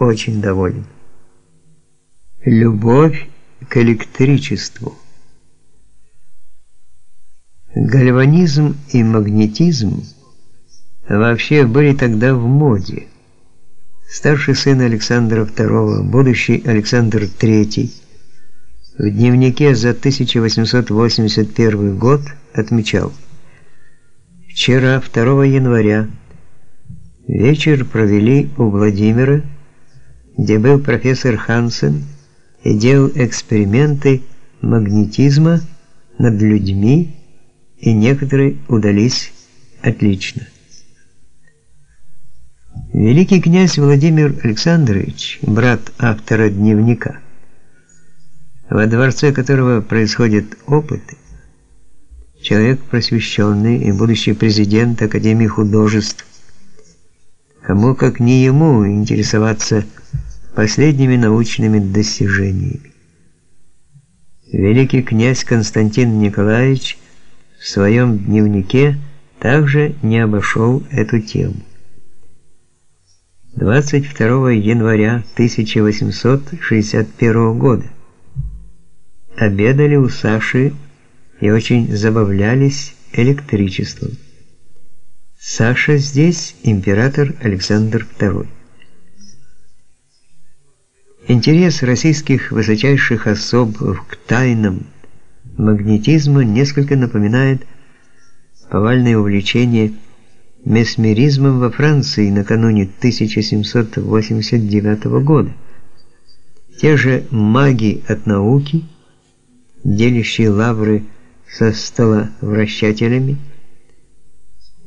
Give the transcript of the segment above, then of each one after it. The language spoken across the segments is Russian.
очень доволен. Любовь к электричеству. Гальванизм и магнетизм вообще были тогда в моде. Старший сын Александра II, будущий Александр III, в дневнике за 1881 год отмечал «Вчера, 2 января, вечер провели у Владимира, где был профессор Хансен и делал эксперименты магнетизма над людьми, и некоторые удались отлично. Великий князь Владимир Александрович, брат автора дневника, во дворце которого происходят опыты, человек просвещенный и будущий президент Академии художеств, кому как не ему интересоваться последними научными достижениями. Великий князь Константин Николаевич в своем дневнике также не обошел эту тему. 22 января 1861 года обедали у Саши и очень забавлялись электричеством. Саша здесь император Александр II. Интерес российских высочайших особ к тайнам магнетизма несколько напоминает повальное увлечение месмеризмом во Франции накануне 1789 года. Те же маги от науки, делящие лавры со столовращателями,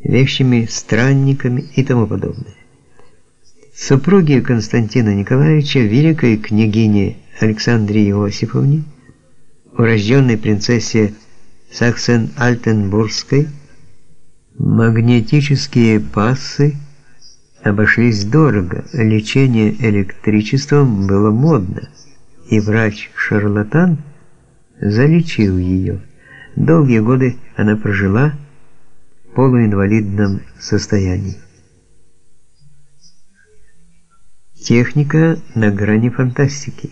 вещими странниками и тому подобное. Супруги Константина Николаевича, великой княгине Александре Иосифовне, урожденной принцессе Саксен-Альтенбургской, магнетические пассы обошлись дорого, лечение электричеством было модно, и врач-шарлатан залечил ее. Долгие годы она прожила в полуинвалидном состоянии. Техника на грани фантастики.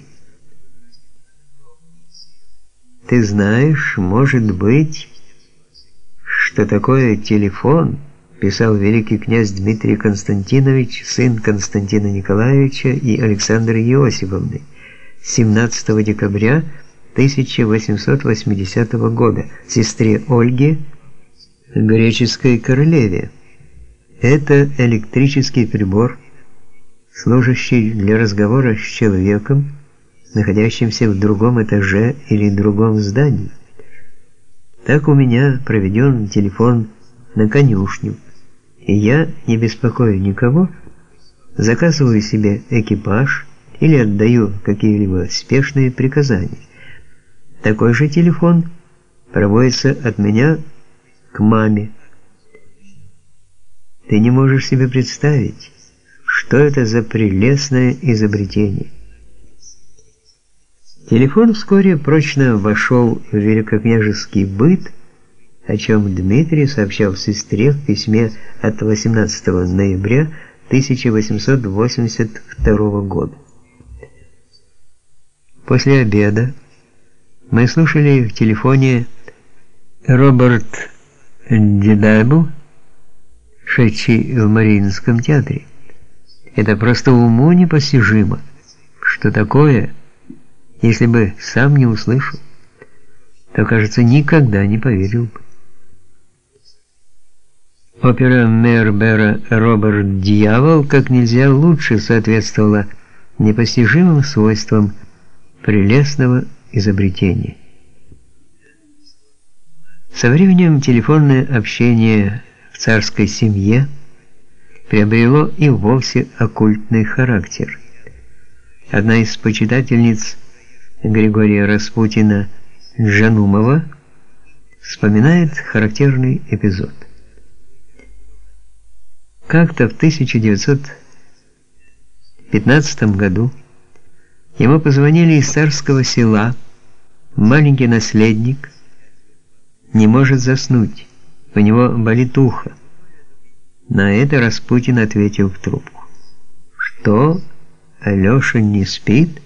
Ты знаешь, может быть, что такое телефон, писал великий князь Дмитрий Константинович, сын Константина Николаевича и Александры Иосифовны, 17 декабря 1880 года, сестре Ольге, греческой королеве. Это электрический прибор, служащий для разговора с человеком, находящимся в другом этаже или другом здании. Так у меня проведен телефон на конюшню, и я, не беспокою никого, заказываю себе экипаж или отдаю какие-либо спешные приказания. Такой же телефон проводится от меня к маме. Ты не можешь себе представить, что это за прелестное изобретение. Телефон вскоре прочно вошел в великокняжеский быт, о чем Дмитрий сообщал сестре в письме от 18 ноября 1882 года. После обеда мы слушали в телефоне Роберт Дедайбл, шедший в Мариинском театре. Это просто уму непостижимо, что такое, если бы сам не услышал, то, кажется, никогда не поверил бы. Опера Мербера «Роберт Дьявол» как нельзя лучше соответствовала непостижимым свойствам прелестного изобретения. Со временем телефонное общение в царской семье – приобрело и вовсе оккультный характер. Одна из почитательниц Григория Распутина Джанумова вспоминает характерный эпизод. Как-то в 1915 году ему позвонили из царского села. Маленький наследник не может заснуть, у него болит ухо. На это Распутин ответил в трубку. «Что? Алёша не спит?